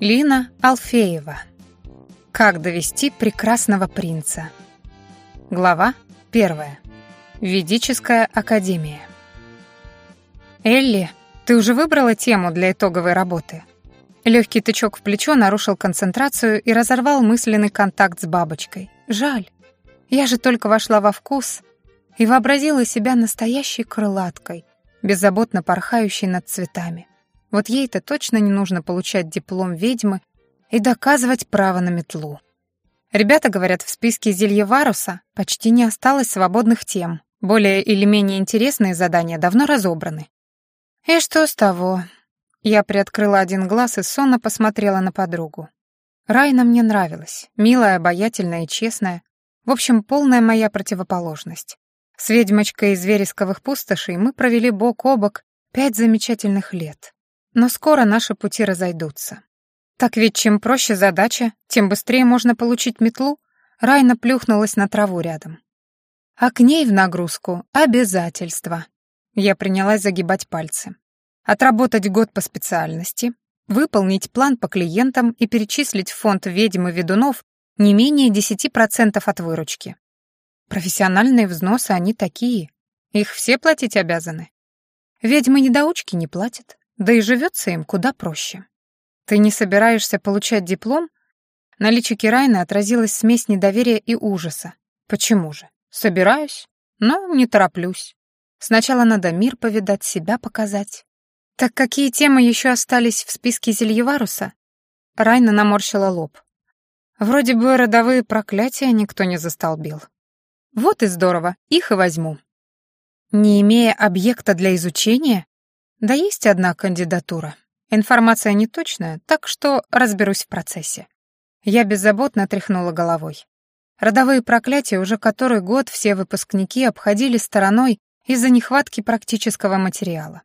Лина Алфеева. Как довести прекрасного принца. Глава первая. Ведическая академия. Элли, ты уже выбрала тему для итоговой работы? Легкий тычок в плечо нарушил концентрацию и разорвал мысленный контакт с бабочкой. Жаль. Я же только вошла во вкус и вообразила себя настоящей крылаткой, беззаботно порхающей над цветами. Вот ей-то точно не нужно получать диплом ведьмы и доказывать право на метлу. Ребята говорят, в списке Зельеваруса почти не осталось свободных тем. Более или менее интересные задания давно разобраны. И что с того? Я приоткрыла один глаз и сонно посмотрела на подругу. Райна мне нравилась, милая, обаятельная и честная. В общем, полная моя противоположность. С ведьмочкой из вересковых пустошей мы провели бок о бок пять замечательных лет. Но скоро наши пути разойдутся. Так ведь чем проще задача, тем быстрее можно получить метлу. Райна плюхнулась на траву рядом. А к ней в нагрузку обязательства. Я принялась загибать пальцы. Отработать год по специальности, выполнить план по клиентам и перечислить в фонд ведьм и ведунов не менее 10% от выручки. Профессиональные взносы, они такие. Их все платить обязаны. Ведьмы-недоучки не платят. Да и живется им куда проще. Ты не собираешься получать диплом? На личике Райны отразилась смесь недоверия и ужаса. Почему же? Собираюсь, но не тороплюсь. Сначала надо мир повидать, себя показать. Так какие темы еще остались в списке Зельеваруса? Райна наморщила лоб. Вроде бы родовые проклятия никто не застолбил. Вот и здорово, их и возьму. Не имея объекта для изучения, да есть одна кандидатура. Информация неточная, так что разберусь в процессе. Я беззаботно тряхнула головой. Родовые проклятия уже который год все выпускники обходили стороной из-за нехватки практического материала.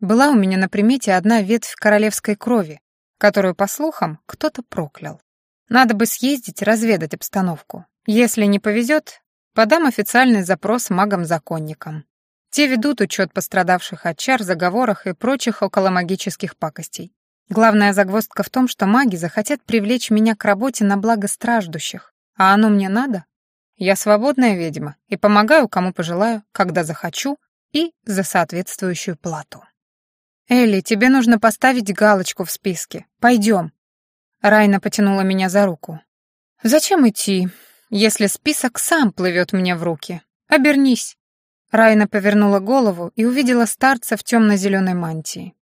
Была у меня на примете одна ветвь королевской крови, которую, по слухам, кто-то проклял. Надо бы съездить, разведать обстановку. Если не повезет, подам официальный запрос магам-законникам. Те ведут учет пострадавших от чар, заговорах и прочих околомагических пакостей. Главная загвоздка в том, что маги захотят привлечь меня к работе на благо страждущих. А оно мне надо? Я свободная ведьма и помогаю, кому пожелаю, когда захочу и за соответствующую плату. «Элли, тебе нужно поставить галочку в списке. Пойдем». Райна потянула меня за руку. «Зачем идти, если список сам плывет мне в руки? Обернись». Райна повернула голову и увидела старца в темно-зеленой мантии.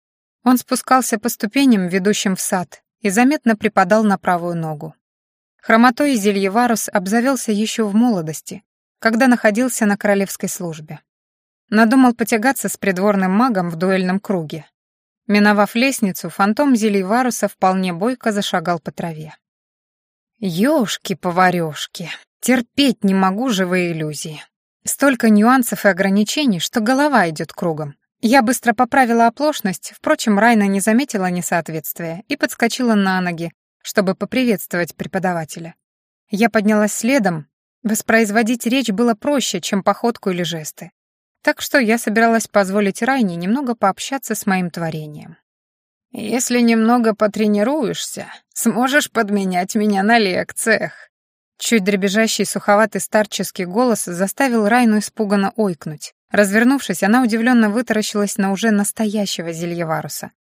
Он спускался по ступеням, ведущим в сад, и заметно припадал на правую ногу. Хромотой Зельеварус обзавелся еще в молодости, когда находился на королевской службе. Надумал потягаться с придворным магом в дуэльном круге. Миновав лестницу, фантом Зельеваруса вполне бойко зашагал по траве. «Ёшки-поварёшки, терпеть не могу живые иллюзии. Столько нюансов и ограничений, что голова идет кругом. Я быстро поправила оплошность, впрочем, Райна не заметила несоответствия и подскочила на ноги, чтобы поприветствовать преподавателя. Я поднялась следом. Воспроизводить речь было проще, чем походку или жесты. Так что я собиралась позволить Райне немного пообщаться с моим творением. «Если немного потренируешься, сможешь подменять меня на лекциях», Чуть дребезжащий суховатый старческий голос заставил Райну испуганно ойкнуть. Развернувшись, она удивленно вытаращилась на уже настоящего Зельеваруса.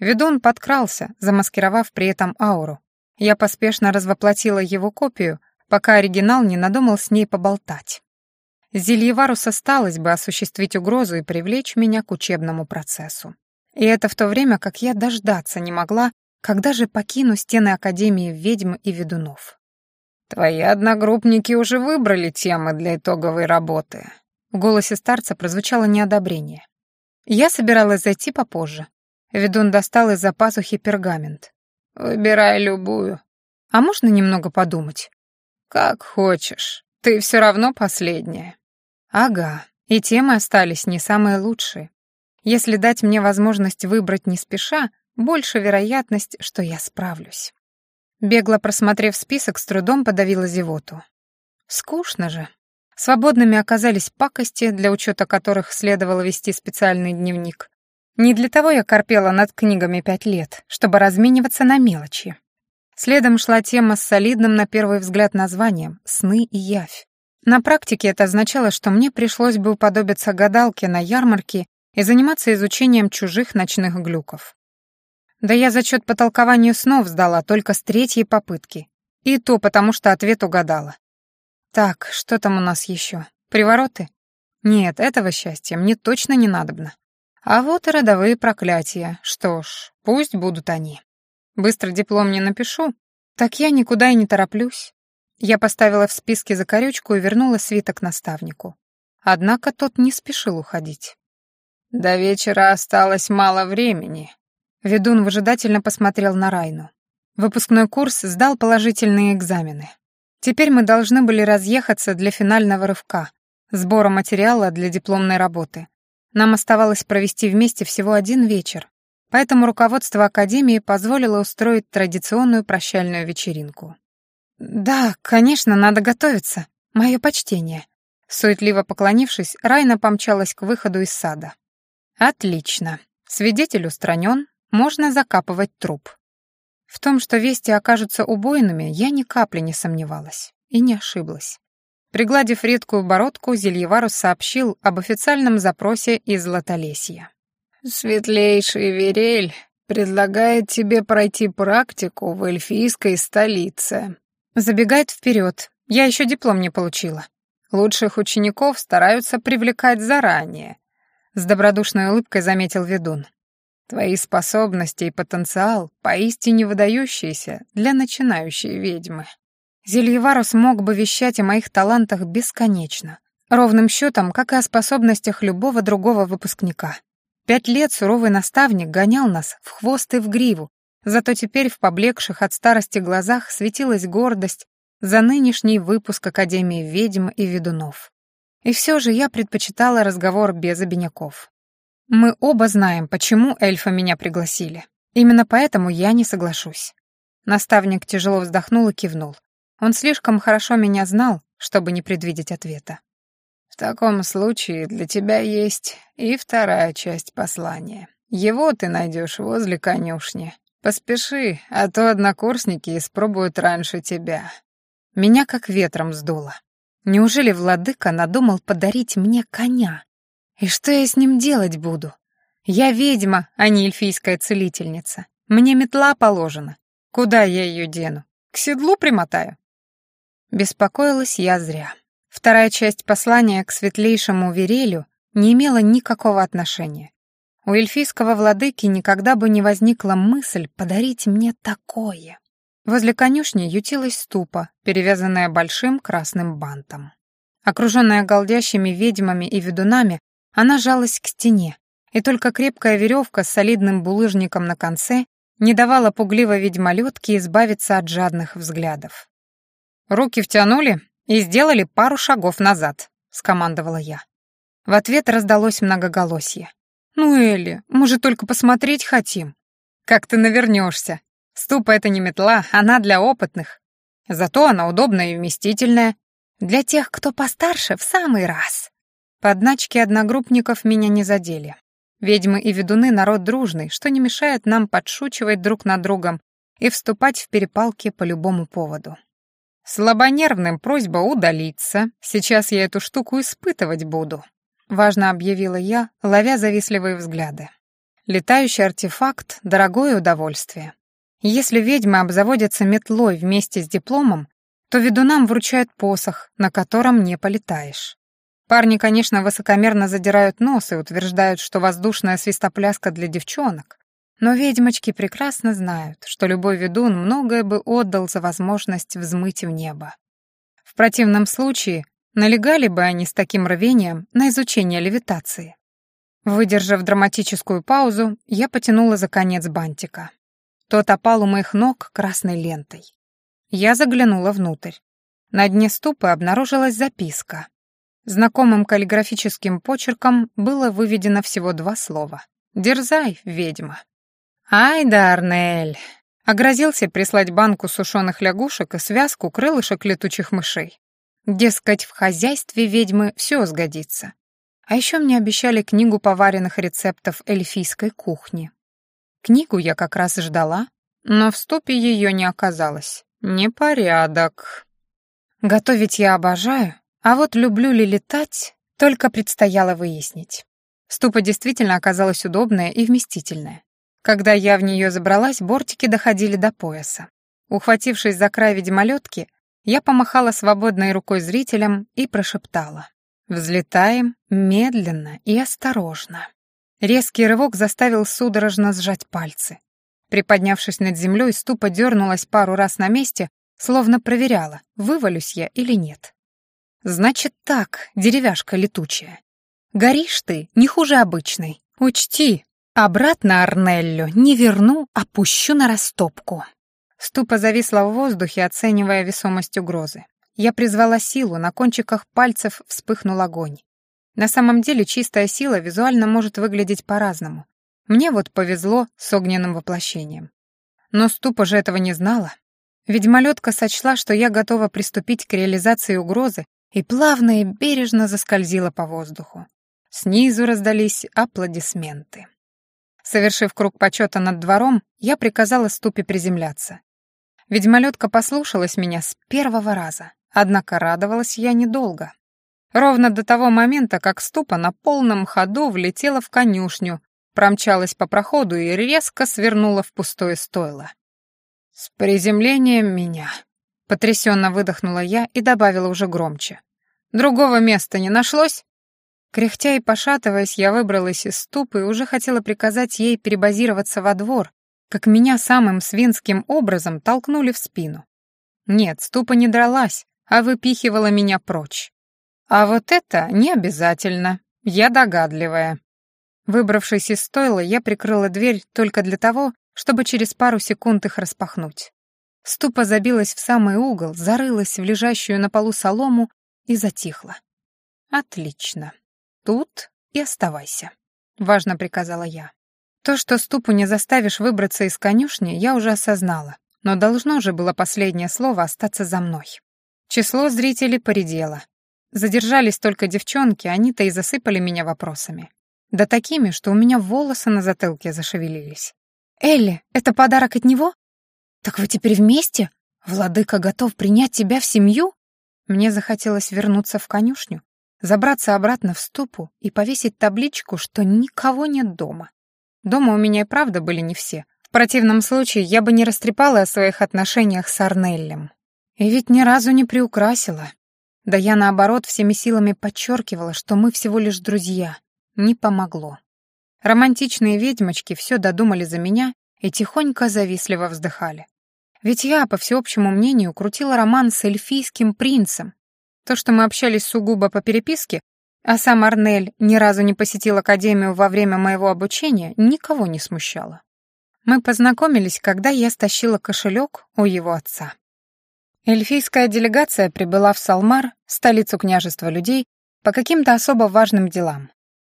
Ведун подкрался, замаскировав при этом ауру. Я поспешно развоплотила его копию, пока оригинал не надумал с ней поболтать. Зельеварус осталось бы осуществить угрозу и привлечь меня к учебному процессу. И это в то время, как я дождаться не могла, когда же покину стены Академии ведьм и ведунов. «Твои одногруппники уже выбрали темы для итоговой работы». В голосе старца прозвучало неодобрение. Я собиралась зайти попозже. Ведун достал из-за пазухи пергамент. «Выбирай любую». «А можно немного подумать?» «Как хочешь. Ты все равно последняя». «Ага, и темы остались не самые лучшие. Если дать мне возможность выбрать не спеша, больше вероятность, что я справлюсь». Бегло просмотрев список, с трудом подавила зевоту. Скучно же. Свободными оказались пакости, для учета которых следовало вести специальный дневник. Не для того я корпела над книгами пять лет, чтобы размениваться на мелочи. Следом шла тема с солидным на первый взгляд названием «Сны и явь». На практике это означало, что мне пришлось бы уподобиться гадалке на ярмарке и заниматься изучением чужих ночных глюков. Да я зачет по толкованию снов сдала только с третьей попытки. И то потому, что ответ угадала. Так, что там у нас еще? Привороты? Нет, этого счастья мне точно не надобно. А вот и родовые проклятия. Что ж, пусть будут они. Быстро диплом не напишу, так я никуда и не тороплюсь. Я поставила в списке закорючку и вернула свиток наставнику. Однако тот не спешил уходить. «До вечера осталось мало времени», Ведун выжидательно посмотрел на Райну. Выпускной курс сдал положительные экзамены. Теперь мы должны были разъехаться для финального рывка, сбора материала для дипломной работы. Нам оставалось провести вместе всего один вечер, поэтому руководство Академии позволило устроить традиционную прощальную вечеринку. «Да, конечно, надо готовиться. Мое почтение». Суетливо поклонившись, Райна помчалась к выходу из сада. «Отлично. Свидетель устранен, можно закапывать труп. В том, что вести окажутся убойными, я ни капли не сомневалась. И не ошиблась. Пригладив редкую бородку, Зельеварус сообщил об официальном запросе из Латолесья. «Светлейший Верель предлагает тебе пройти практику в эльфийской столице». Забегает вперед. Я еще диплом не получила. Лучших учеников стараются привлекать заранее. С добродушной улыбкой заметил ведун. Твои способности и потенциал поистине выдающиеся для начинающей ведьмы. Зельеварус мог бы вещать о моих талантах бесконечно, ровным счетом, как и о способностях любого другого выпускника. Пять лет суровый наставник гонял нас в хвост и в гриву, зато теперь в поблекших от старости глазах светилась гордость за нынешний выпуск Академии ведьм и ведунов. И все же я предпочитала разговор без обиняков. Мы оба знаем, почему эльфа меня пригласили. Именно поэтому я не соглашусь. Наставник тяжело вздохнул и кивнул. Он слишком хорошо меня знал, чтобы не предвидеть ответа. В таком случае для тебя есть и вторая часть послания. Его ты найдешь возле конюшни. Поспеши, а то однокурсники испробуют раньше тебя. Меня как ветром сдуло. Неужели владыка надумал подарить мне коня? И что я с ним делать буду? Я ведьма, а не эльфийская целительница. Мне метла положена. Куда я ее дену? К седлу примотаю? Беспокоилась я зря. Вторая часть послания к светлейшему Верелю не имела никакого отношения. У эльфийского владыки никогда бы не возникла мысль подарить мне такое. Возле конюшни ютилась ступа, перевязанная большим красным бантом. Окруженная голдящими ведьмами и ведунами, она жалась к стене, и только крепкая веревка с солидным булыжником на конце не давала пугливой ведьмолетке избавиться от жадных взглядов. «Руки втянули и сделали пару шагов назад», — скомандовала я. В ответ раздалось многоголосье. «Ну, Элли, мы же только посмотреть хотим». «Как ты навернешься? Ступа — это не метла, она для опытных. Зато она удобная и вместительная. Для тех, кто постарше, в самый раз». Подначки одногруппников меня не задели. Ведьмы и ведуны — народ дружный, что не мешает нам подшучивать друг над другом и вступать в перепалки по любому поводу. «Слабонервным просьба удалиться. Сейчас я эту штуку испытывать буду», — важно объявила я, ловя завистливые взгляды. «Летающий артефакт — дорогое удовольствие. Если ведьмы обзаводятся метлой вместе с дипломом, то ведунам вручают посох, на котором не полетаешь. Парни, конечно, высокомерно задирают нос и утверждают, что воздушная свистопляска для девчонок, но ведьмочки прекрасно знают, что любой ведун многое бы отдал за возможность взмыть в небо. В противном случае налегали бы они с таким рвением на изучение левитации. Выдержав драматическую паузу, я потянула за конец бантика. Тот опал у моих ног красной лентой. Я заглянула внутрь. На дне ступы обнаружилась записка. Знакомым каллиграфическим почерком было выведено всего два слова. «Дерзай, ведьма». «Ай да, Арнель!» Огрозился прислать банку сушеных лягушек и связку крылышек летучих мышей. Дескать, в хозяйстве ведьмы все сгодится. А еще мне обещали книгу поваренных рецептов эльфийской кухни. Книгу я как раз ждала, но в ступе ее не оказалось. Непорядок. Готовить я обожаю, а вот люблю ли летать, только предстояло выяснить. Ступа действительно оказалась удобная и вместительная. Когда я в нее забралась, бортики доходили до пояса. Ухватившись за край ведьмолетки, я помахала свободной рукой зрителям и прошептала. «Взлетаем медленно и осторожно». Резкий рывок заставил судорожно сжать пальцы. Приподнявшись над землей, ступа дернулась пару раз на месте, словно проверяла, вывалюсь я или нет. «Значит так, деревяшка летучая. Горишь ты не хуже обычной. Учти, обратно Арнеллю не верну, опущу на растопку». Ступа зависла в воздухе, оценивая весомость угрозы. Я призвала силу, на кончиках пальцев вспыхнул огонь. На самом деле чистая сила визуально может выглядеть по-разному. Мне вот повезло с огненным воплощением. Но Ступа же этого не знала. Ведьмолетка сочла, что я готова приступить к реализации угрозы, и плавно и бережно заскользила по воздуху. Снизу раздались аплодисменты. Совершив круг почета над двором, я приказала Ступе приземляться. Ведьмолетка послушалась меня с первого раза, однако радовалась я недолго. Ровно до того момента, как Ступа на полном ходу влетела в конюшню, промчалась по проходу и резко свернула в пустое стойло. «С приземлением меня», — потрясенно выдохнула я и добавила уже громче. «Другого места не нашлось?» Кряхтя и пошатываясь, я выбралась из ступы и уже хотела приказать ей перебазироваться во двор, как меня самым свинским образом толкнули в спину. Нет, ступа не дралась, а выпихивала меня прочь. А вот это не обязательно, я догадливая. Выбравшись из стойла, я прикрыла дверь только для того, чтобы через пару секунд их распахнуть. Ступа забилась в самый угол, зарылась в лежащую на полу солому и затихла. «Отлично. Тут и оставайся», — важно приказала я. То, что Ступу не заставишь выбраться из конюшни, я уже осознала, но должно же было последнее слово остаться за мной. Число зрителей поредело. Задержались только девчонки, они-то и засыпали меня вопросами. Да такими, что у меня волосы на затылке зашевелились. «Элли, это подарок от него? Так вы теперь вместе? Владыка готов принять тебя в семью?» Мне захотелось вернуться в конюшню, забраться обратно в ступу и повесить табличку, что никого нет дома. Дома у меня и правда были не все. В противном случае я бы не растрепала о своих отношениях с Арнеллем. И ведь ни разу не приукрасила. Да я, наоборот, всеми силами подчеркивала, что мы всего лишь друзья. Не помогло. Романтичные ведьмочки все додумали за меня и тихонько завистливо вздыхали. Ведь я, по всеобщему мнению, крутила роман с эльфийским принцем. То, что мы общались сугубо по переписке, а сам Арнель ни разу не посетил академию во время моего обучения, никого не смущало. Мы познакомились, когда я стащила кошелек у его отца. Эльфийская делегация прибыла в Салмар, столицу княжества людей, по каким-то особо важным делам.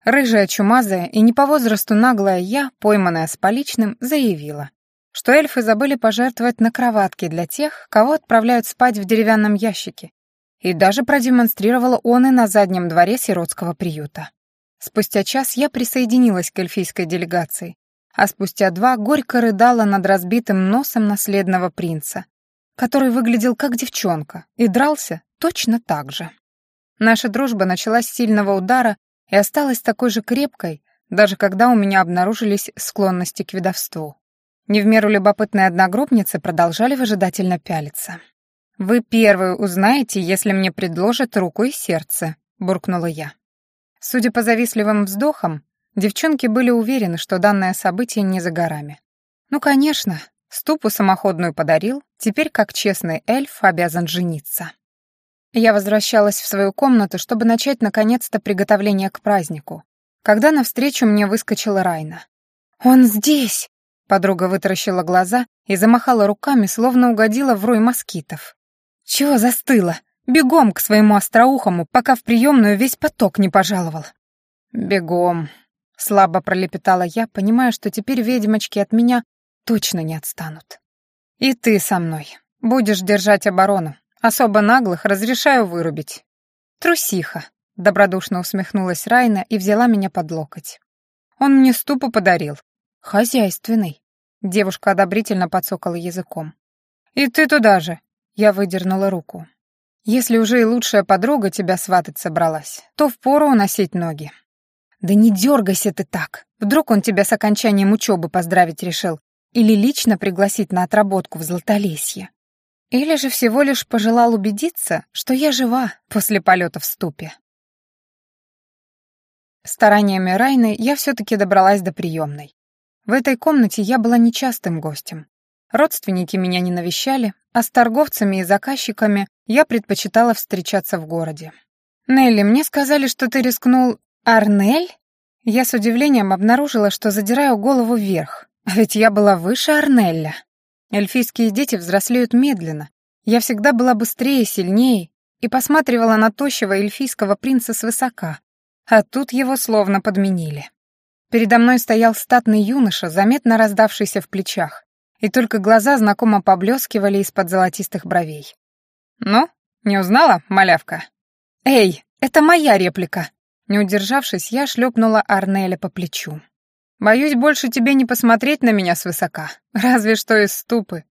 Рыжая, чумазая и не по возрасту наглая я, пойманная с поличным, заявила, что эльфы забыли пожертвовать на кроватки для тех, кого отправляют спать в деревянном ящике, и даже продемонстрировала он и на заднем дворе сиротского приюта. Спустя час я присоединилась к эльфийской делегации, а спустя два горько рыдала над разбитым носом наследного принца, который выглядел как девчонка и дрался точно так же. Наша дружба началась с сильного удара и осталась такой же крепкой, даже когда у меня обнаружились склонности к ведовству. Не в меру любопытные одногруппницы продолжали выжидательно пялиться. «Вы первые узнаете, если мне предложат руку и сердце», — буркнула я. Судя по завистливым вздохам, девчонки были уверены, что данное событие не за горами. Ну, конечно, ступу самоходную подарил, теперь как честный эльф обязан жениться. Я возвращалась в свою комнату, чтобы начать наконец-то приготовление к празднику, когда навстречу мне выскочила Райна. «Он здесь!» Подруга вытаращила глаза и замахала руками, словно угодила в рой москитов. «Чего застыла? Бегом к своему остроухому, пока в приемную весь поток не пожаловал». «Бегом», — слабо пролепетала я, понимая, что теперь ведьмочки от меня точно не отстанут. «И ты со мной. Будешь держать оборону. Особо наглых разрешаю вырубить». «Трусиха», — добродушно усмехнулась Райна и взяла меня под локоть. Он мне ступу подарил. Хозяйственный. Девушка одобрительно подсокала языком. И ты туда же. Я выдернула руку. Если уже и лучшая подруга тебя сватать собралась, то впору уносить ноги. Да не дергайся ты так. Вдруг он тебя с окончанием учебы поздравить решил или лично пригласить на отработку в Златолесье. Или же всего лишь пожелал убедиться, что я жива после полета в ступе. Стараниями Райны я все-таки добралась до приемной. В этой комнате я была нечастым гостем. Родственники меня не навещали, а с торговцами и заказчиками я предпочитала встречаться в городе. «Нелли, мне сказали, что ты рискнул... Арнель?» Я с удивлением обнаружила, что задираю голову вверх, а ведь я была выше Арнелля. Эльфийские дети взрослеют медленно. Я всегда была быстрее, сильнее и посматривала на тощего эльфийского принца свысока, а тут его словно подменили. Передо мной стоял статный юноша, заметно раздавшийся в плечах, и только глаза знакомо поблескивали из-под золотистых бровей. «Ну, не узнала, малявка?» «Эй, это моя реплика!» Не удержавшись, я шлепнула Арнеля по плечу. «Боюсь больше тебе не посмотреть на меня свысока, разве что из ступы».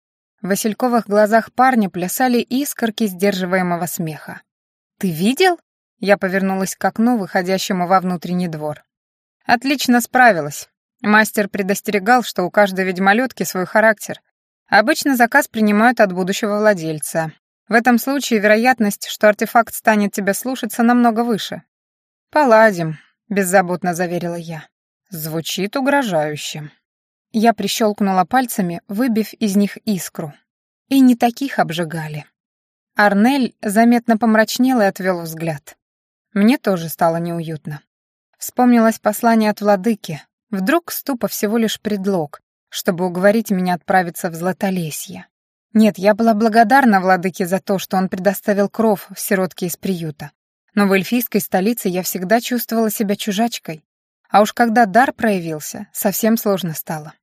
В васильковых глазах парня плясали искорки сдерживаемого смеха. «Ты видел?» Я повернулась к окну, выходящему во внутренний двор. Отлично справилась. Мастер предостерегал, что у каждой ведьмолетки свой характер. Обычно заказ принимают от будущего владельца. В этом случае вероятность, что артефакт станет тебя слушаться, намного выше. «Поладим», — беззаботно заверила я. Звучит угрожающе. Я прищелкнула пальцами, выбив из них искру. И не таких обжигали. Арнель заметно помрачнел и отвел взгляд. Мне тоже стало неуютно. Вспомнилось послание от владыки. Вдруг ступа всего лишь предлог, чтобы уговорить меня отправиться в Златолесье. Нет, я была благодарна владыке за то, что он предоставил кров в сиротке из приюта. Но в эльфийской столице я всегда чувствовала себя чужачкой. А уж когда дар проявился, совсем сложно стало.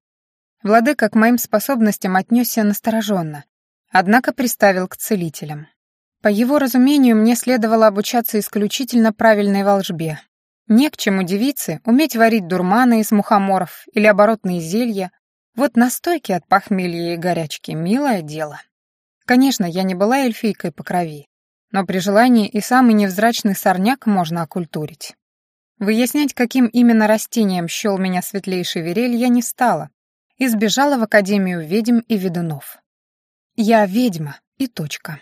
Владыка к моим способностям отнесся настороженно, однако приставил к целителям. По его разумению, мне следовало обучаться исключительно правильной волжбе. Не к чему девице уметь варить дурманы из мухоморов или оборотные зелья. Вот настойки от похмелья и горячки — милое дело. Конечно, я не была эльфийкой по крови, но при желании и самый невзрачный сорняк можно окультурить. Выяснять, каким именно растением щел меня светлейший верель, я не стала и сбежала в Академию ведьм и ведунов. Я ведьма и точка.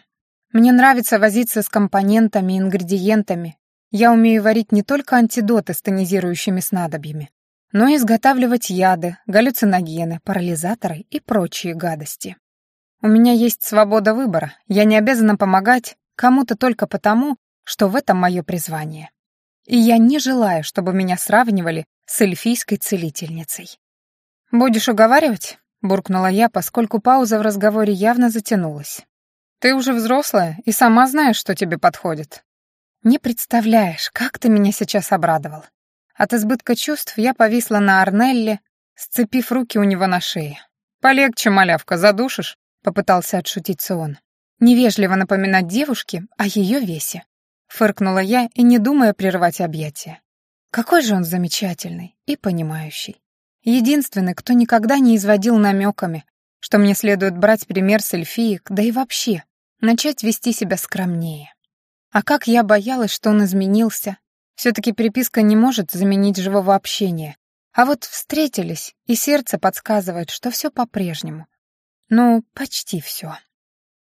Мне нравится возиться с компонентами, ингредиентами. Я умею варить не только антидоты с тонизирующими снадобьями, но и изготавливать яды, галлюциногены, парализаторы и прочие гадости. У меня есть свобода выбора, я не обязана помогать кому-то только потому, что в этом мое призвание. И я не желаю, чтобы меня сравнивали с эльфийской целительницей. «Будешь уговаривать?» — буркнула я, поскольку пауза в разговоре явно затянулась. Ты уже взрослая и сама знаешь, что тебе подходит. Не представляешь, как ты меня сейчас обрадовал. От избытка чувств я повисла на Арнелле, сцепив руки у него на шее. «Полегче, малявка, задушишь?» — попытался отшутиться он. Невежливо напоминать девушке о ее весе. Фыркнула я и не думая прервать объятия. Какой же он замечательный и понимающий. Единственный, кто никогда не изводил намеками, что мне следует брать пример с эльфиек, да и вообще, начать вести себя скромнее. А как я боялась, что он изменился. Все-таки переписка не может заменить живого общения. А вот встретились, и сердце подсказывает, что все по-прежнему. Ну, почти все.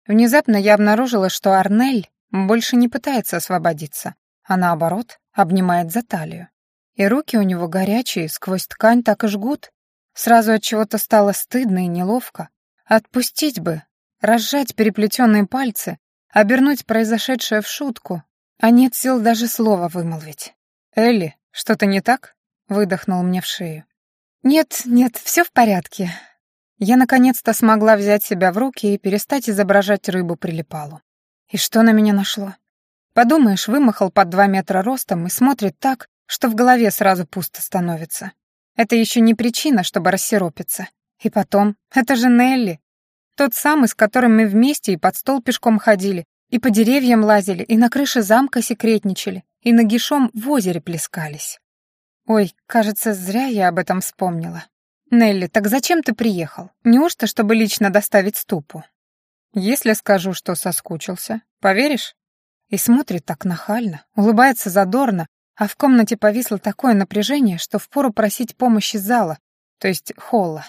Внезапно я обнаружила, что Арнель больше не пытается освободиться, а наоборот, обнимает за талию. И руки у него горячие, сквозь ткань так и жгут. Сразу от чего-то стало стыдно и неловко. Отпустить бы, разжать переплетенные пальцы, обернуть произошедшее в шутку, а нет сил даже слова вымолвить. «Элли, что-то не так?» — выдохнул мне в шею. «Нет, нет, все в порядке». Я наконец-то смогла взять себя в руки и перестать изображать рыбу прилипалу. И что на меня нашло? Подумаешь, вымахал под два метра ростом и смотрит так, что в голове сразу пусто становится. Это еще не причина, чтобы рассеропиться. И потом, это же Нелли, тот самый, с которым мы вместе и под стол пешком ходили, и по деревьям лазили, и на крыше замка секретничали, и нагишом в озере плескались. Ой, кажется, зря я об этом вспомнила. Нелли, так зачем ты приехал? Неужто, чтобы лично доставить ступу? Если скажу, что соскучился, поверишь? И смотрит так нахально, улыбается задорно, а в комнате повисло такое напряжение, что впору просить помощи зала, то есть холла.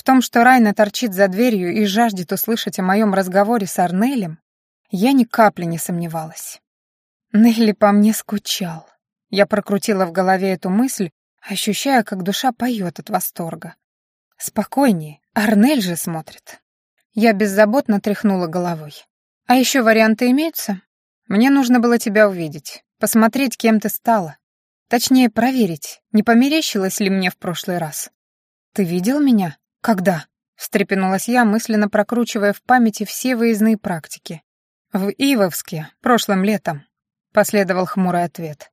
В том, что Райна торчит за дверью и жаждет услышать о моем разговоре с Арнелем, я ни капли не сомневалась. Нелли по мне скучал. Я прокрутила в голове эту мысль, ощущая, как душа поет от восторга. Спокойнее, Арнель же смотрит. Я беззаботно тряхнула головой. А еще варианты имеются? Мне нужно было тебя увидеть, посмотреть, кем ты стала. Точнее, проверить, не померещилось ли мне в прошлый раз. Ты видел меня? Когда? Встрепенулась я, мысленно прокручивая в памяти все выездные практики. В Ивовске, прошлым летом. Последовал хмурый ответ.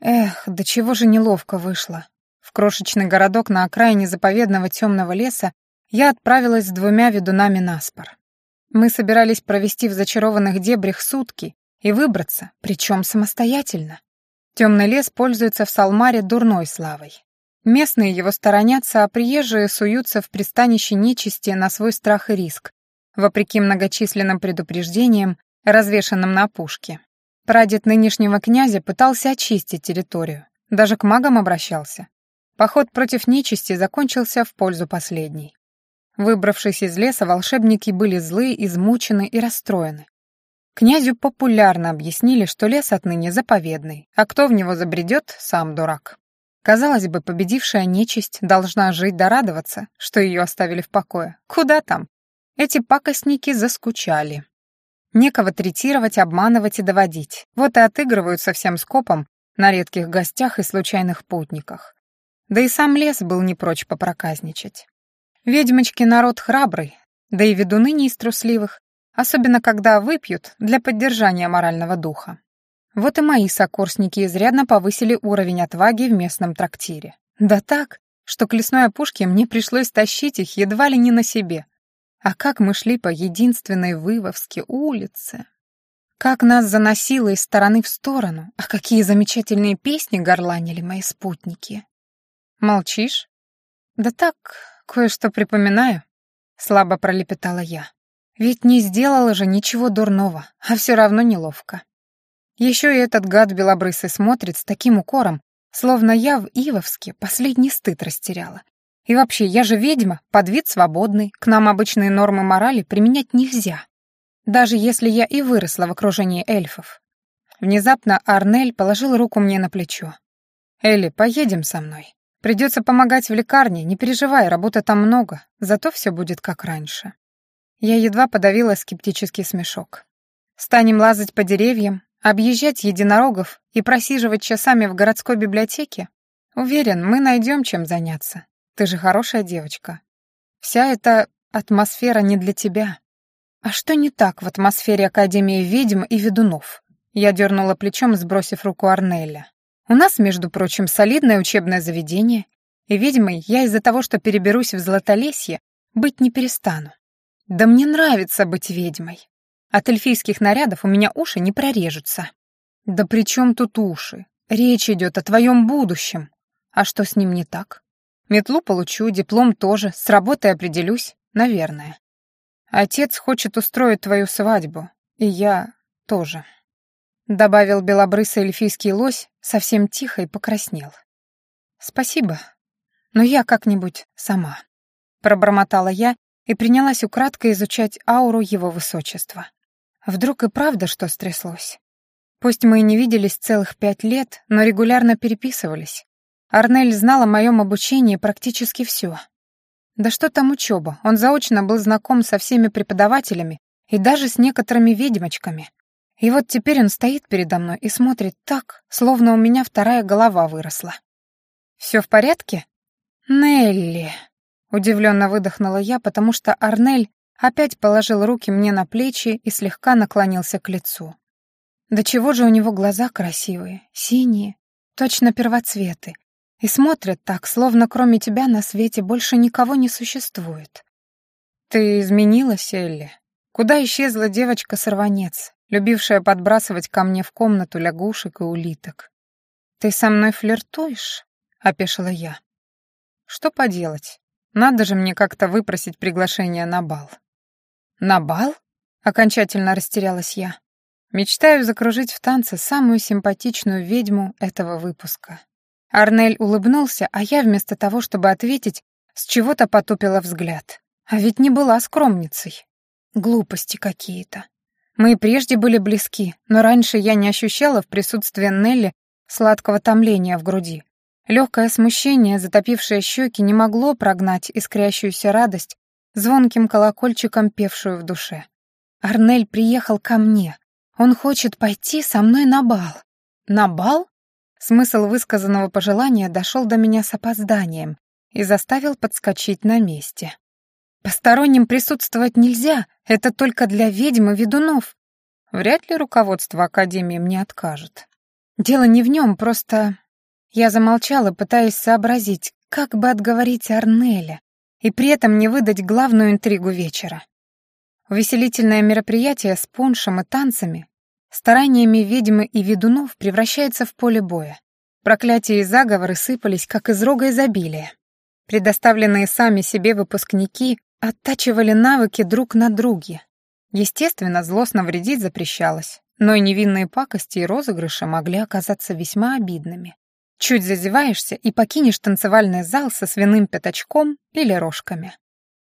Эх, до чего же неловко вышло. В крошечный городок на окраине заповедного темного леса я отправилась с двумя ведунами на спор. Мы собирались провести в зачарованных дебрях сутки и выбраться, причем самостоятельно. Темный лес пользуется в Салмаре дурной славой. Местные его сторонятся, а приезжие суются в пристанище нечисти на свой страх и риск, вопреки многочисленным предупреждениям, развешанным на опушке. Прадед нынешнего князя пытался очистить территорию, даже к магам обращался. Поход против нечисти закончился в пользу последней. Выбравшись из леса, волшебники были злы, измучены и расстроены. Князю популярно объяснили, что лес отныне заповедный, а кто в него забредет, сам дурак. Казалось бы, победившая нечисть должна жить да радоваться, что ее оставили в покое. Куда там? Эти пакостники заскучали. Некого третировать, обманывать и доводить. Вот и отыгрывают со всем скопом на редких гостях и случайных путниках. Да и сам лес был не прочь попроказничать. Ведьмочки народ храбрый, да и ведуны не из трусливых, особенно когда выпьют для поддержания морального духа. Вот и мои сокурсники изрядно повысили уровень отваги в местном трактире. Да так, что к лесной опушке мне пришлось тащить их едва ли не на себе — а как мы шли по единственной Вывовске улице. Как нас заносило из стороны в сторону, а какие замечательные песни горланили мои спутники. Молчишь? Да так, кое-что припоминаю, слабо пролепетала я. Ведь не сделала же ничего дурного, а все равно неловко. Еще и этот гад белобрысый смотрит с таким укором, словно я в Ивовске последний стыд растеряла и вообще, я же ведьма, под вид свободный, к нам обычные нормы морали применять нельзя. Даже если я и выросла в окружении эльфов. Внезапно Арнель положил руку мне на плечо. «Элли, поедем со мной. Придется помогать в лекарне, не переживай, работы там много, зато все будет как раньше». Я едва подавила скептический смешок. «Станем лазать по деревьям, объезжать единорогов и просиживать часами в городской библиотеке? Уверен, мы найдем чем заняться. Ты же хорошая девочка. Вся эта атмосфера не для тебя. А что не так в атмосфере Академии ведьм и ведунов? Я дернула плечом, сбросив руку Арнеля. У нас, между прочим, солидное учебное заведение, и ведьмой я из-за того, что переберусь в Златолесье, быть не перестану. Да мне нравится быть ведьмой. От эльфийских нарядов у меня уши не прорежутся. Да при чем тут уши? Речь идет о твоем будущем. А что с ним не так? Метлу получу, диплом тоже, с работой определюсь, наверное. Отец хочет устроить твою свадьбу, и я тоже. Добавил белобрысый эльфийский лось, совсем тихо и покраснел. Спасибо, но я как-нибудь сама. Пробормотала я и принялась украдкой изучать ауру его высочества. Вдруг и правда что стряслось? Пусть мы и не виделись целых пять лет, но регулярно переписывались. Арнель знал о моем обучении практически все. Да что там учеба, он заочно был знаком со всеми преподавателями и даже с некоторыми ведьмочками. И вот теперь он стоит передо мной и смотрит так, словно у меня вторая голова выросла. «Все в порядке?» «Нелли», — удивленно выдохнула я, потому что Арнель опять положил руки мне на плечи и слегка наклонился к лицу. Да чего же у него глаза красивые, синие, точно первоцветы, и смотрят так, словно кроме тебя на свете больше никого не существует. Ты изменилась, Элли. Куда исчезла девочка-сорванец? любившая подбрасывать ко мне в комнату лягушек и улиток. «Ты со мной флиртуешь?» — опешила я. «Что поделать? Надо же мне как-то выпросить приглашение на бал». «На бал?» — окончательно растерялась я. Мечтаю закружить в танце самую симпатичную ведьму этого выпуска. Арнель улыбнулся, а я вместо того, чтобы ответить, с чего-то потупила взгляд. А ведь не была скромницей. Глупости какие-то. Мы и прежде были близки, но раньше я не ощущала в присутствии Нелли сладкого томления в груди. Легкое смущение, затопившее щеки, не могло прогнать искрящуюся радость, звонким колокольчиком певшую в душе. Арнель приехал ко мне. Он хочет пойти со мной на бал. На бал? Смысл высказанного пожелания дошел до меня с опозданием и заставил подскочить на месте. Посторонним присутствовать нельзя, это только для ведьм и ведунов. Вряд ли руководство Академии мне откажет. Дело не в нем, просто... Я замолчала, пытаясь сообразить, как бы отговорить Арнеля и при этом не выдать главную интригу вечера. Увеселительное мероприятие с пуншем и танцами стараниями ведьмы и ведунов превращается в поле боя. Проклятия и заговоры сыпались, как из рога изобилия. Предоставленные сами себе выпускники оттачивали навыки друг на друге. Естественно, злостно вредить запрещалось, но и невинные пакости и розыгрыши могли оказаться весьма обидными. Чуть зазеваешься и покинешь танцевальный зал со свиным пятачком или рожками.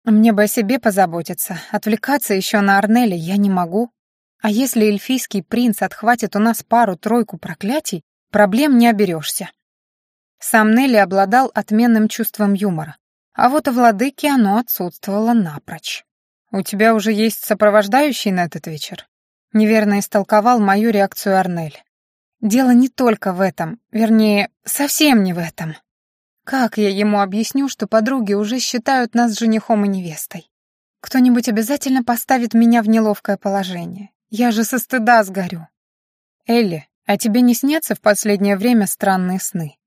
Мне бы о себе позаботиться, отвлекаться еще на Арнеле я не могу. А если эльфийский принц отхватит у нас пару-тройку проклятий, проблем не оберешься. Сам Нелли обладал отменным чувством юмора, а вот у владыки оно отсутствовало напрочь. «У тебя уже есть сопровождающий на этот вечер?» Неверно истолковал мою реакцию Арнель. «Дело не только в этом, вернее, совсем не в этом. Как я ему объясню, что подруги уже считают нас женихом и невестой? Кто-нибудь обязательно поставит меня в неловкое положение. Я же со стыда сгорю». «Элли, а тебе не снятся в последнее время странные сны?»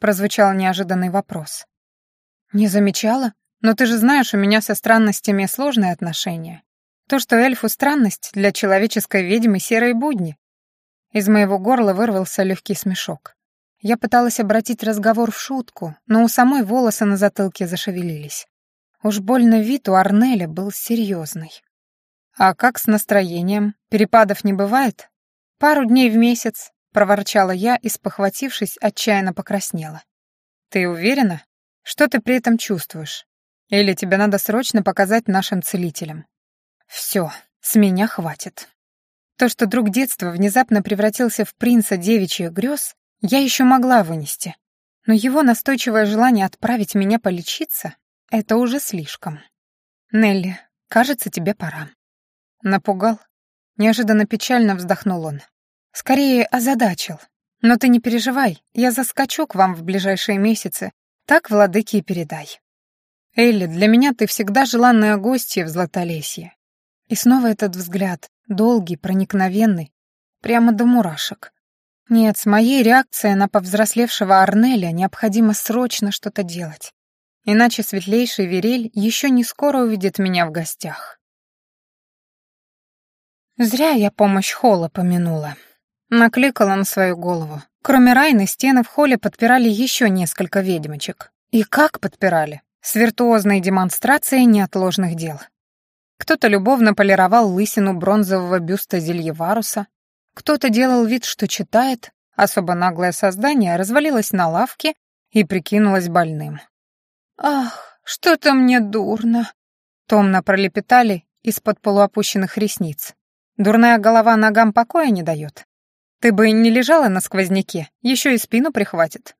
Прозвучал неожиданный вопрос. «Не замечала? Но ты же знаешь, у меня со странностями сложные отношения. То, что эльфу странность, для человеческой ведьмы серые будни». Из моего горла вырвался легкий смешок. Я пыталась обратить разговор в шутку, но у самой волосы на затылке зашевелились. Уж больно вид у Арнеля был серьезный. «А как с настроением? Перепадов не бывает?» «Пару дней в месяц», проворчала я и, спохватившись, отчаянно покраснела. «Ты уверена? Что ты при этом чувствуешь? Или тебе надо срочно показать нашим целителям?» «Все, с меня хватит». То, что друг детства внезапно превратился в принца девичьих грез, я еще могла вынести. Но его настойчивое желание отправить меня полечиться — это уже слишком. «Нелли, кажется, тебе пора». Напугал. Неожиданно печально вздохнул он. Скорее озадачил. Но ты не переживай, я заскочу к вам в ближайшие месяцы. Так владыке и передай. Элли, для меня ты всегда желанная гостья в Златолесье. И снова этот взгляд, долгий, проникновенный, прямо до мурашек. Нет, с моей реакцией на повзрослевшего Арнеля необходимо срочно что-то делать. Иначе светлейший Верель еще не скоро увидит меня в гостях. Зря я помощь Холла помянула. Накликала на свою голову. Кроме Райны, стены в холле подпирали еще несколько ведьмочек. И как подпирали? С виртуозной демонстрацией неотложных дел. Кто-то любовно полировал лысину бронзового бюста Зельеваруса, кто-то делал вид, что читает, особо наглое создание развалилось на лавке и прикинулось больным. «Ах, что-то мне дурно!» — томно пролепетали из-под полуопущенных ресниц. «Дурная голова ногам покоя не дает?» Ты бы не лежала на сквозняке, еще и спину прихватит.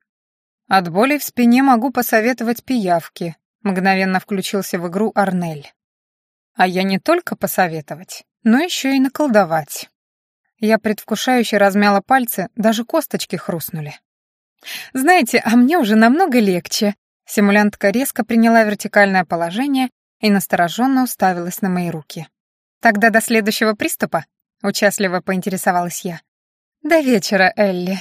От боли в спине могу посоветовать пиявки, мгновенно включился в игру Арнель. А я не только посоветовать, но еще и наколдовать. Я предвкушающе размяла пальцы, даже косточки хрустнули. «Знаете, а мне уже намного легче». Симулянтка резко приняла вертикальное положение и настороженно уставилась на мои руки. «Тогда до следующего приступа?» — участливо поинтересовалась я. «До вечера, Элли».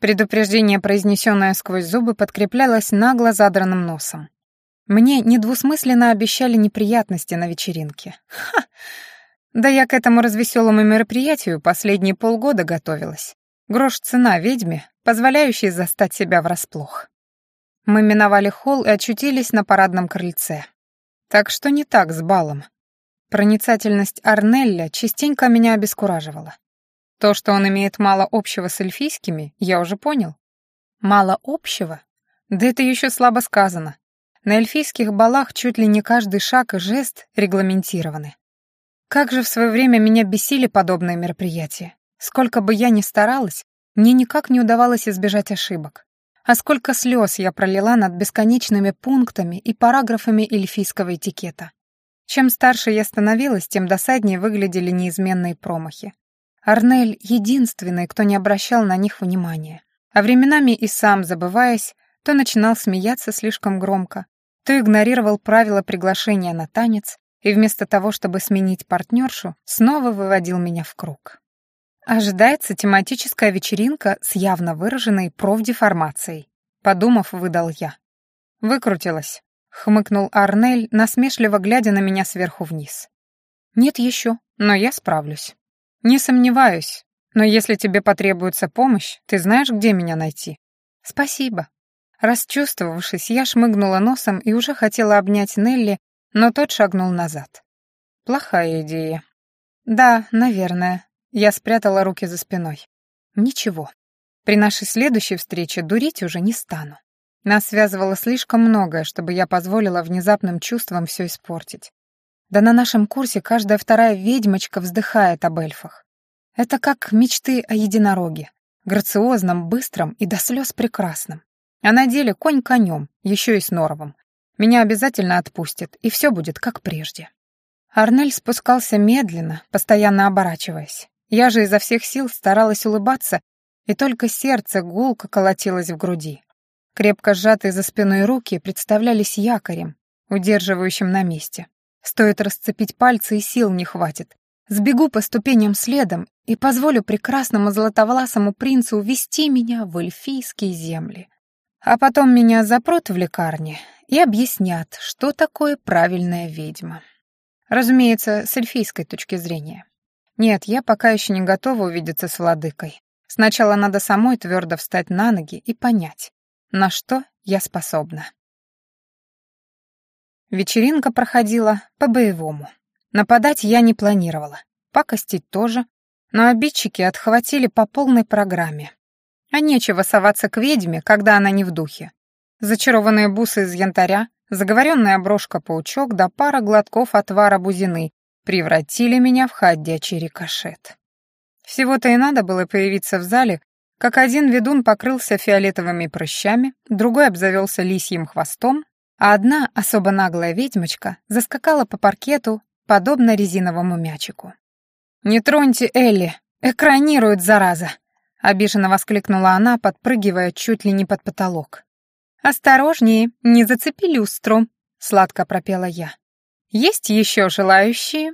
Предупреждение, произнесенное сквозь зубы, подкреплялось нагло задранным носом. Мне недвусмысленно обещали неприятности на вечеринке. Ха! Да я к этому развеселому мероприятию последние полгода готовилась. Грош цена ведьме, позволяющей застать себя врасплох. Мы миновали холл и очутились на парадном крыльце. Так что не так с балом. Проницательность Арнелля частенько меня обескураживала. То, что он имеет мало общего с эльфийскими, я уже понял. Мало общего? Да это еще слабо сказано. На эльфийских балах чуть ли не каждый шаг и жест регламентированы. Как же в свое время меня бесили подобные мероприятия. Сколько бы я ни старалась, мне никак не удавалось избежать ошибок. А сколько слез я пролила над бесконечными пунктами и параграфами эльфийского этикета. Чем старше я становилась, тем досаднее выглядели неизменные промахи. Арнель — единственный, кто не обращал на них внимания. А временами и сам, забываясь, то начинал смеяться слишком громко, то игнорировал правила приглашения на танец и вместо того, чтобы сменить партнершу, снова выводил меня в круг. Ожидается тематическая вечеринка с явно выраженной профдеформацией, подумав, выдал я. Выкрутилась, хмыкнул Арнель, насмешливо глядя на меня сверху вниз. Нет еще, но я справлюсь. Не сомневаюсь, но если тебе потребуется помощь, ты знаешь, где меня найти. Спасибо, Расчувствовавшись, я шмыгнула носом и уже хотела обнять Нелли, но тот шагнул назад. Плохая идея. Да, наверное. Я спрятала руки за спиной. Ничего. При нашей следующей встрече дурить уже не стану. Нас связывало слишком многое, чтобы я позволила внезапным чувствам все испортить. Да на нашем курсе каждая вторая ведьмочка вздыхает об эльфах. Это как мечты о единороге, грациозном, быстром и до слез прекрасном. А на деле конь конем, еще и с норовом. Меня обязательно отпустят, и все будет как прежде. Арнель спускался медленно, постоянно оборачиваясь. Я же изо всех сил старалась улыбаться, и только сердце гулко колотилось в груди. Крепко сжатые за спиной руки представлялись якорем, удерживающим на месте. Стоит расцепить пальцы, и сил не хватит. Сбегу по ступеням следом и позволю прекрасному золотовласому принцу увести меня в эльфийские земли. А потом меня запрут в лекарне и объяснят, что такое правильная ведьма. Разумеется, с эльфийской точки зрения. Нет, я пока еще не готова увидеться с владыкой. Сначала надо самой твердо встать на ноги и понять, на что я способна. Вечеринка проходила по-боевому. Нападать я не планировала, пакостить тоже, но обидчики отхватили по полной программе, а нечего соваться к ведьме, когда она не в духе. Зачарованные бусы из янтаря, заговоренная брошка-паучок да пара глотков отвара бузины превратили меня в ходячий рикошет. Всего-то и надо было появиться в зале, как один ведун покрылся фиолетовыми прыщами, другой обзавелся лисьим хвостом, а одна особо наглая ведьмочка заскакала по паркету, подобно резиновому мячику. «Не троньте Элли! Экранирует, зараза!» — обиженно воскликнула она, подпрыгивая чуть ли не под потолок. «Осторожнее, не зацепи люстру», — сладко пропела я. «Есть еще желающие?»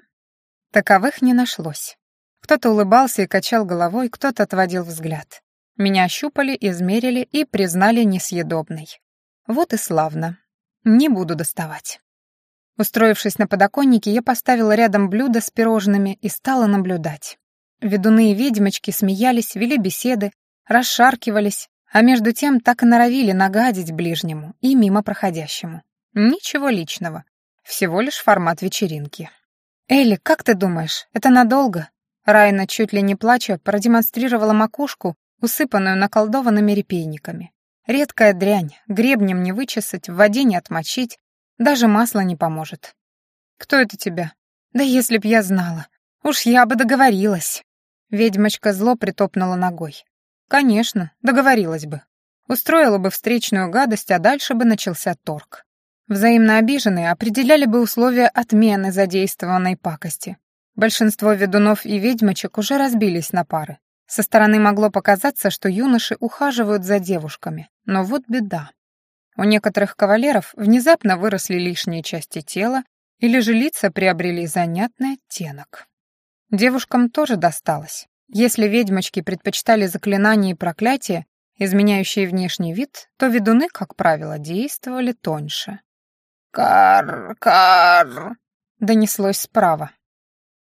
Таковых не нашлось. Кто-то улыбался и качал головой, кто-то отводил взгляд. Меня щупали, измерили и признали несъедобной. Вот и славно. Не буду доставать. Устроившись на подоконнике, я поставила рядом блюдо с пирожными и стала наблюдать. Ведуны и ведьмочки смеялись, вели беседы, расшаркивались, а между тем так и норовили нагадить ближнему и мимо проходящему. Ничего личного, всего лишь формат вечеринки. «Элли, как ты думаешь, это надолго?» Райна, чуть ли не плача, продемонстрировала макушку, усыпанную наколдованными репейниками. Редкая дрянь, гребнем не вычесать, в воде не отмочить, даже масло не поможет. «Кто это тебя?» «Да если б я знала. Уж я бы договорилась». Ведьмочка зло притопнула ногой. Конечно, договорилась бы. Устроила бы встречную гадость, а дальше бы начался торг. Взаимно обиженные определяли бы условия отмены задействованной пакости. Большинство ведунов и ведьмочек уже разбились на пары. Со стороны могло показаться, что юноши ухаживают за девушками, но вот беда. У некоторых кавалеров внезапно выросли лишние части тела, или же лица приобрели занятный оттенок. Девушкам тоже досталось. Если ведьмочки предпочитали заклинания и проклятия, изменяющие внешний вид, то ведуны, как правило, действовали тоньше. «Кар, кар!» — донеслось справа.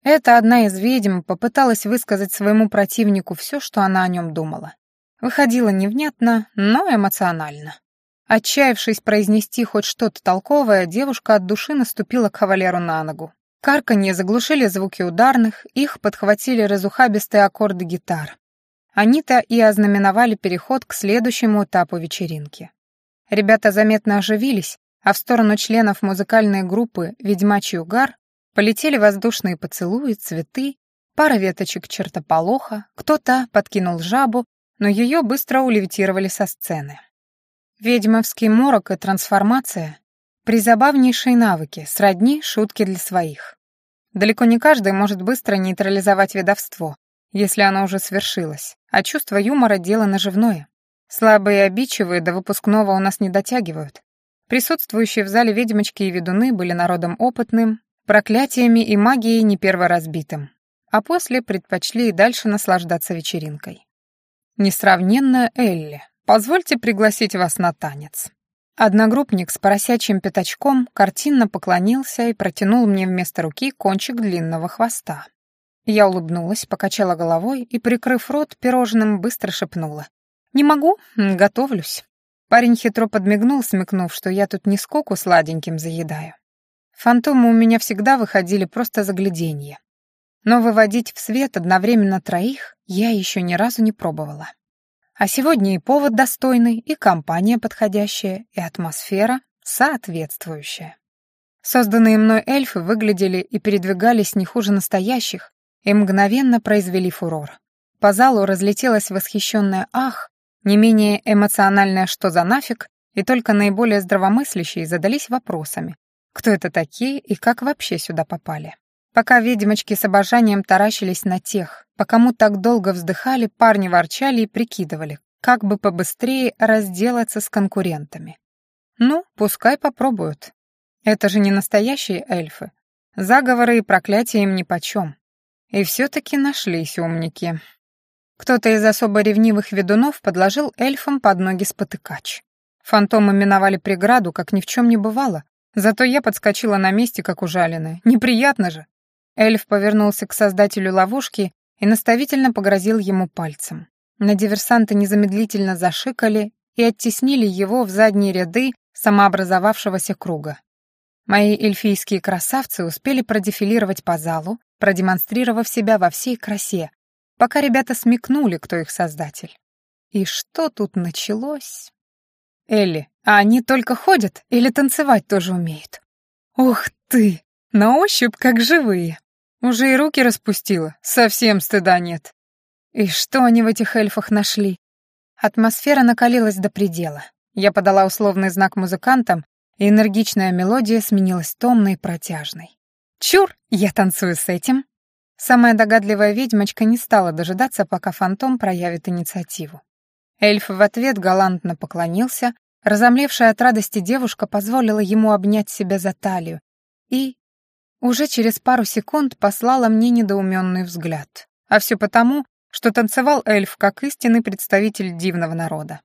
Эта одна из ведьм попыталась высказать своему противнику все, что она о нем думала. Выходило невнятно, но эмоционально. Отчаявшись произнести хоть что-то толковое, девушка от души наступила кавалеру на ногу. Карканье заглушили звуки ударных, их подхватили разухабистые аккорды гитар. Они-то и ознаменовали переход к следующему этапу вечеринки. Ребята заметно оживились, а в сторону членов музыкальной группы «Ведьмачий угар» полетели воздушные поцелуи, цветы, пара веточек чертополоха, кто-то подкинул жабу, но ее быстро улевитировали со сцены. Ведьмовский морок и трансформация — призабавнейшие навыки, сродни шутки для своих. Далеко не каждый может быстро нейтрализовать ведовство, если оно уже свершилось, а чувство юмора — дело наживное. Слабые и обидчивые до выпускного у нас не дотягивают. Присутствующие в зале ведьмочки и ведуны были народом опытным, проклятиями и магией не перворазбитым, а после предпочли и дальше наслаждаться вечеринкой. Несравненная Элли, позвольте пригласить вас на танец. Одногруппник с поросячьим пятачком картинно поклонился и протянул мне вместо руки кончик длинного хвоста. Я улыбнулась, покачала головой и, прикрыв рот, пирожным быстро шепнула. «Не могу, готовлюсь». Парень хитро подмигнул, смекнув, что я тут не скоку сладеньким заедаю. Фантомы у меня всегда выходили просто загляденье. Но выводить в свет одновременно троих я еще ни разу не пробовала. А сегодня и повод достойный, и компания подходящая, и атмосфера соответствующая. Созданные мной эльфы выглядели и передвигались не хуже настоящих и мгновенно произвели фурор. По залу разлетелось восхищенное «ах», не менее эмоциональное «что за нафиг», и только наиболее здравомыслящие задались вопросами, кто это такие и как вообще сюда попали. Пока ведьмочки с обожанием таращились на тех, по кому так долго вздыхали, парни ворчали и прикидывали, как бы побыстрее разделаться с конкурентами. Ну, пускай попробуют. Это же не настоящие эльфы. Заговоры и проклятия им нипочем. И все-таки нашлись умники. Кто-то из особо ревнивых ведунов подложил эльфам под ноги спотыкач. Фантомы миновали преграду, как ни в чем не бывало, зато я подскочила на месте, как ужаленная. Неприятно же. Эльф повернулся к создателю ловушки и наставительно погрозил ему пальцем. На диверсанта незамедлительно зашикали и оттеснили его в задние ряды самообразовавшегося круга. Мои эльфийские красавцы успели продефилировать по залу, продемонстрировав себя во всей красе, пока ребята смекнули, кто их создатель. И что тут началось? Элли, а они только ходят или танцевать тоже умеют? Ух ты, на ощупь как живые. Уже и руки распустила, совсем стыда нет. И что они в этих эльфах нашли? Атмосфера накалилась до предела. Я подала условный знак музыкантам, и энергичная мелодия сменилась томной и протяжной. «Чур, я танцую с этим!» Самая догадливая ведьмочка не стала дожидаться, пока фантом проявит инициативу. Эльф в ответ галантно поклонился, разомлевшая от радости девушка позволила ему обнять себя за талию и уже через пару секунд послала мне недоуменный взгляд. А все потому, что танцевал эльф как истинный представитель дивного народа.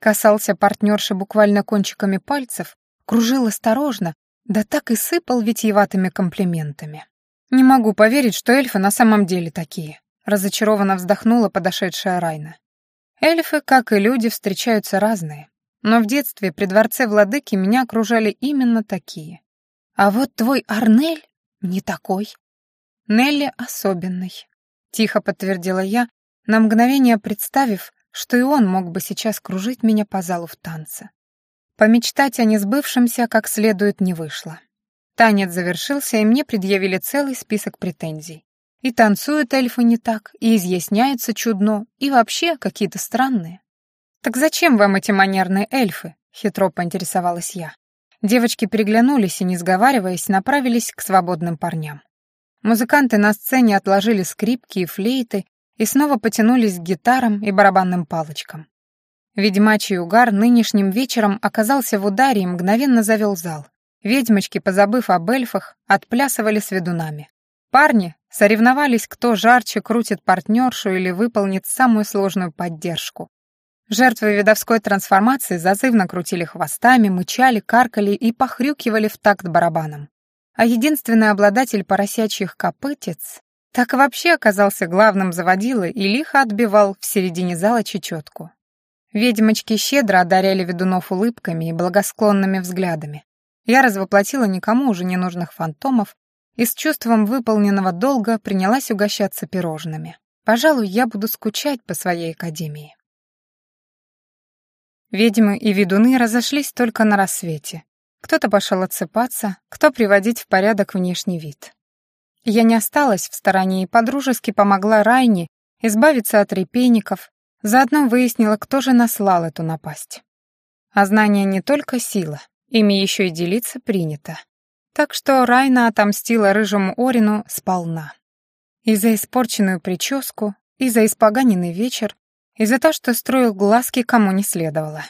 Касался партнерши буквально кончиками пальцев, кружил осторожно, да так и сыпал витиеватыми комплиментами. «Не могу поверить, что эльфы на самом деле такие», — разочарованно вздохнула подошедшая Райна. «Эльфы, как и люди, встречаются разные. Но в детстве при дворце владыки меня окружали именно такие. А вот твой Арнель не такой. Нелли особенный», — тихо подтвердила я, на мгновение представив, что и он мог бы сейчас кружить меня по залу в танце. Помечтать о несбывшемся как следует не вышло. Танец завершился, и мне предъявили целый список претензий. И танцуют эльфы не так, и изъясняются чудно, и вообще какие-то странные. «Так зачем вам эти манерные эльфы?» — хитро поинтересовалась я. Девочки переглянулись и, не сговариваясь, направились к свободным парням. Музыканты на сцене отложили скрипки и флейты и снова потянулись к гитарам и барабанным палочкам. Ведьмачий угар нынешним вечером оказался в ударе и мгновенно завел зал. Ведьмочки, позабыв об эльфах, отплясывали с ведунами. Парни соревновались, кто жарче крутит партнершу или выполнит самую сложную поддержку. Жертвы видовской трансформации зазывно крутили хвостами, мычали, каркали и похрюкивали в такт барабаном. а единственный обладатель поросячьих копытец так вообще оказался главным заводилой и лихо отбивал в середине зала чечетку. Ведьмочки щедро одаряли ведунов улыбками и благосклонными взглядами. Я развоплотила никому уже ненужных фантомов и с чувством выполненного долга принялась угощаться пирожными. Пожалуй, я буду скучать по своей академии. Ведьмы и ведуны разошлись только на рассвете. Кто-то пошел отсыпаться, кто приводить в порядок внешний вид. Я не осталась в стороне и подружески помогла Райне избавиться от репейников, заодно выяснила, кто же наслал эту напасть. А знание не только сила, ими еще и делиться принято. Так что Райна отомстила рыжему Орину сполна. И за испорченную прическу, и за испоганенный вечер, и за то, что строил глазки кому не следовало.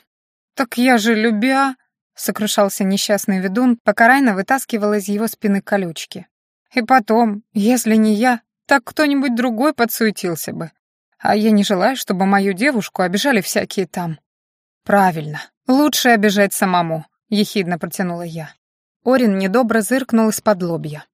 «Так я же любя...» — сокрушался несчастный ведун, пока Райна вытаскивала из его спины колючки. «И потом, если не я, так кто-нибудь другой подсуетился бы. А я не желаю, чтобы мою девушку обижали всякие там». «Правильно, лучше обижать самому», — ехидно протянула я. Орин недобро зыркнул из-под лобья.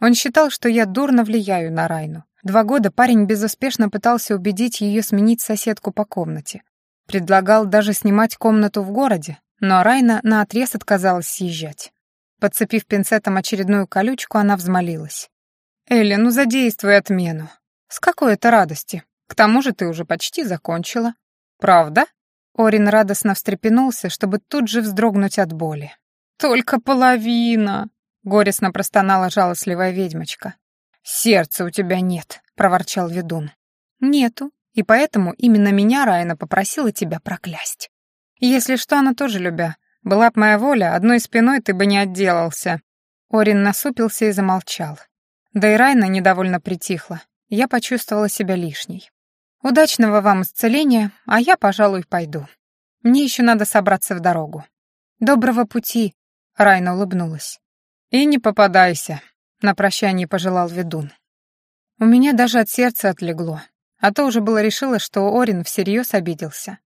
Он считал, что я дурно влияю на Райну. Два года парень безуспешно пытался убедить ее сменить соседку по комнате. Предлагал даже снимать комнату в городе, но Райна наотрез отказалась съезжать. Подцепив пинцетом очередную колючку, она взмолилась. «Элли, ну задействуй отмену. С какой это радости? К тому же ты уже почти закончила». «Правда?» Орин радостно встрепенулся, чтобы тут же вздрогнуть от боли. «Только половина!» — горестно простонала жалостливая ведьмочка. «Сердца у тебя нет», — проворчал ведун. «Нету, и поэтому именно меня Райна попросила тебя проклясть. Если что, она тоже любя. Была б моя воля, одной спиной ты бы не отделался». Орин насупился и замолчал. Да и Райна недовольно притихла. Я почувствовала себя лишней. «Удачного вам исцеления, а я, пожалуй, пойду. Мне еще надо собраться в дорогу». «Доброго пути», Райна улыбнулась. «И не попадайся», — на прощание пожелал ведун. У меня даже от сердца отлегло, а то уже было решила, что Орин всерьез обиделся.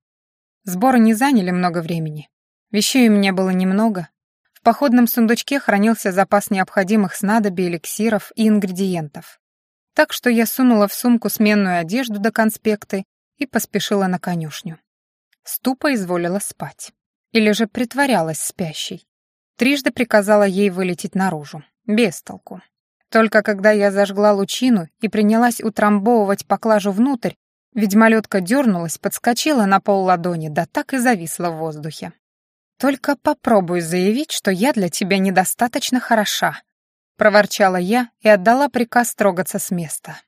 Сборы не заняли много времени. Вещей у меня было немного. В походном сундучке хранился запас необходимых снадобий, эликсиров и ингредиентов. Так что я сунула в сумку сменную одежду до конспекты и поспешила на конюшню. Ступа изволила спать. Или же притворялась спящей. Трижды приказала ей вылететь наружу. Без толку. Только когда я зажгла лучину и принялась утрамбовывать поклажу внутрь, ведьмолетка дернулась, подскочила на пол ладони, да так и зависла в воздухе. «Только попробуй заявить, что я для тебя недостаточно хороша», — проворчала я и отдала приказ трогаться с места.